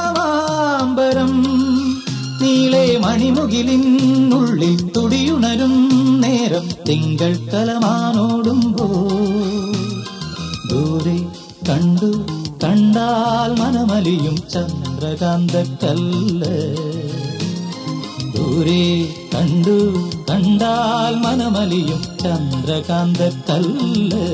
ശ്യാമാംബരം നീളെ മണിമുകിലിൻ ഉള്ളിൽ തുടിയുണരും നേരം തിങ്കൾ കലമാനോടുമ്പോ ദൂരെ കണ്ടു കണ്ടാൽ മനമലിയും ചന്ദ്രകാന്ത കല്ല് ദൂരെ കണ്ടു കണ്ടാൽ മനമലിയും ചന്ദ്രകാന്ത കല്ല്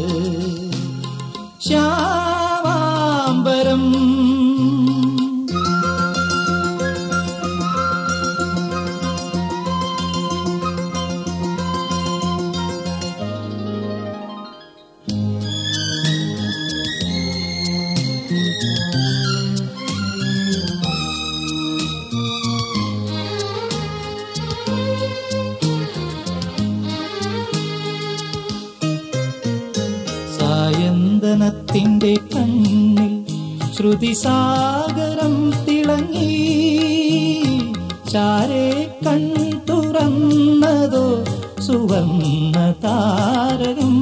സായന്തനത്തിന്റെ കണ്ണിൽ ശ്രുതിസാഗരം തിളങ്ങി. ചാരേ കൺ തുറന്നതോ സുവർണ താരകം.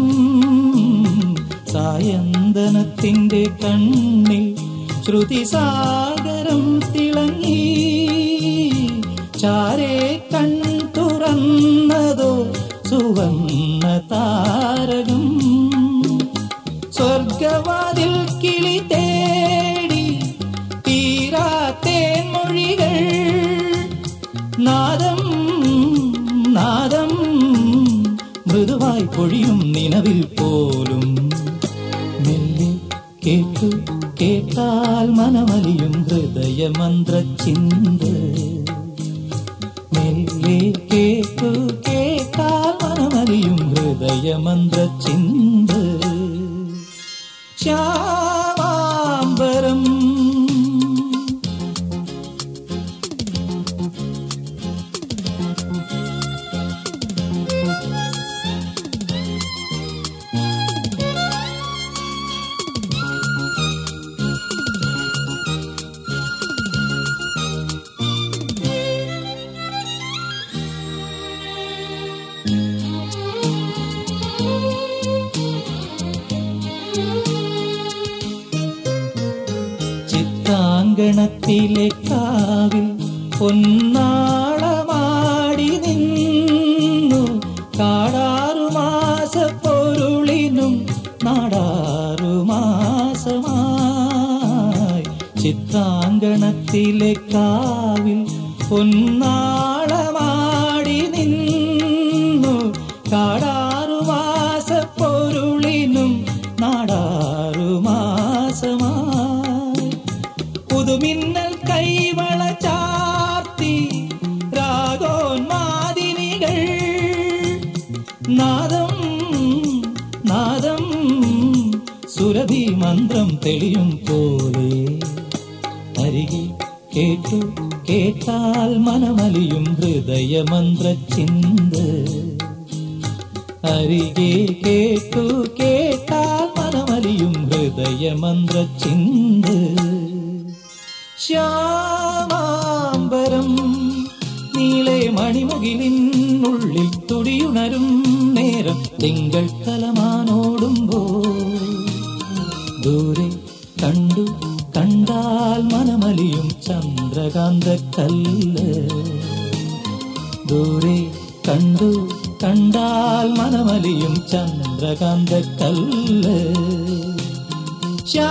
സായന്തനത്തിന്റെ കണ്ണിൽ ശ്രുതിസാഗരം തിളങ്ങി. ചാരേ കൺ തുറന്നതോ സുവർണ താരകം. സ്വർഗവാതിൽ കിളി തേടി തീരാത്തേ മൊഴികൾ. നാദം നാദം മൃദുവായി പൊഴിയും നിലവിൽ പോലും കേട്ടാൽ മനമലിയും ഹൃദയമന്ത്ര ചിന്ത മെല്ലെ കേട്ടു കേട്ടാൽ മനമലിയും ഹൃദയമന്ത്ര ചിന്ത ശ്യാമാംബരം ചിത്രാങ്കണത്തിലെ കാവിൽ പൊന്നാളമാടി നിന്നു. കാടാറു മാസ പൊരുളിനും നാടാറു മാസമായി. കാവിൽ പൊന്നാളമാടി முதுமின்னல் கைவள சாத்தி ராகோன் மாதினிகள். நாதம் நாதம் சுரதி மந்திரம் தெளியும் போலே. அருகி கேட்டு கேட்டால் மனமலியும் ஹிருதய மந்திர சிந்து. அருகே கேட்டு கேட்டால் மனமலியும் ஹிருதய மந்திர சிந்து. ശ്യാമാംബരം നീളെ മണിമുകിലിൻ ഉള്ളിൽ തുടിയുണരും നേരം തിങ്കൾ കലമാനോടുമ്പോ ദൂരെ കണ്ടു കണ്ടാൽ മനമലിയും ചന്ദ്രകാന്ത കല്ല് ദൂരെ കണ്ടു കണ്ടാൽ മനമലിയും ചന്ദ്രകാന്ത കല്ല് ശ്യാ